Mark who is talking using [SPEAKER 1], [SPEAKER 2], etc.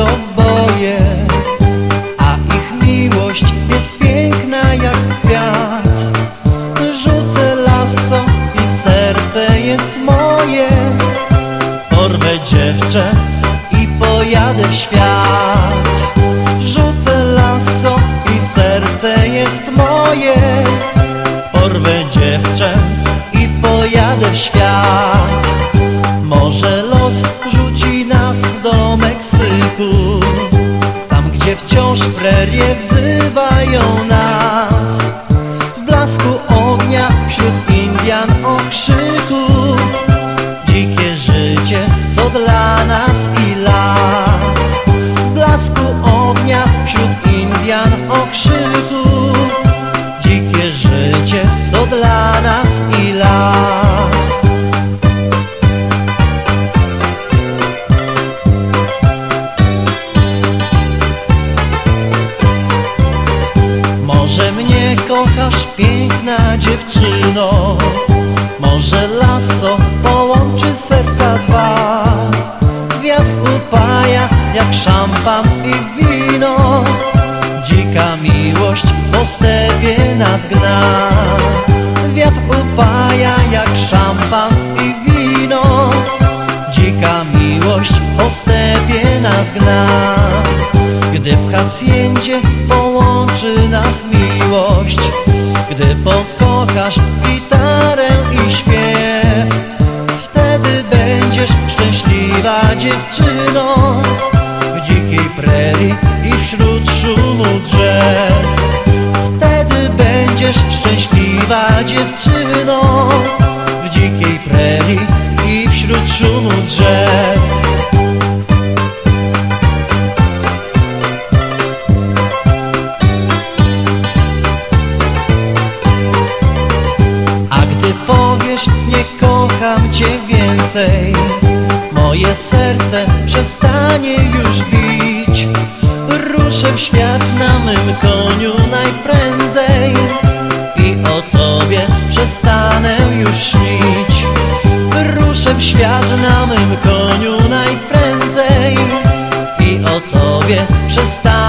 [SPEAKER 1] oboje A ich miłość jest piękna jak kwiat. Rzucę lasso i serce jest moje. Porwę dziewczę i pojadę w świat. Rzucę lasso i serce jest moje. Porwę dziewczę i pojadę w świat. Może gdzie wciąż prerie wzywają nas. W blasku ognia wśród Indian okrzyków Dzikie życie to dla nas i las. W blasku ognia wśród Indian okrzyków Może mnie kochasz piękna dziewczyno? Może lasso połączy serca dwa? Wiatr upaja jak szampan i wino. Dzika miłość po stepie nas gna. Wiatr upaja jak szampan i wino. Dzika miłość po stepie nas gna. Gdy w haciendzie połączy pokochasz gitarę i śpiew. Wtedy będziesz szczęśliwa dziewczyno W dzikiej prerii i wśród szumu drzew. Wtedy będziesz szczęśliwa dziewczyno W dzikiej prerii i wśród szumu drzew Moje serce przestanie już bić. Ruszę w świat na mym koniu najprędzej I o Tobie przestanę już śnić. Ruszę w świat na mym koniu najprędzej I o Tobie przestanę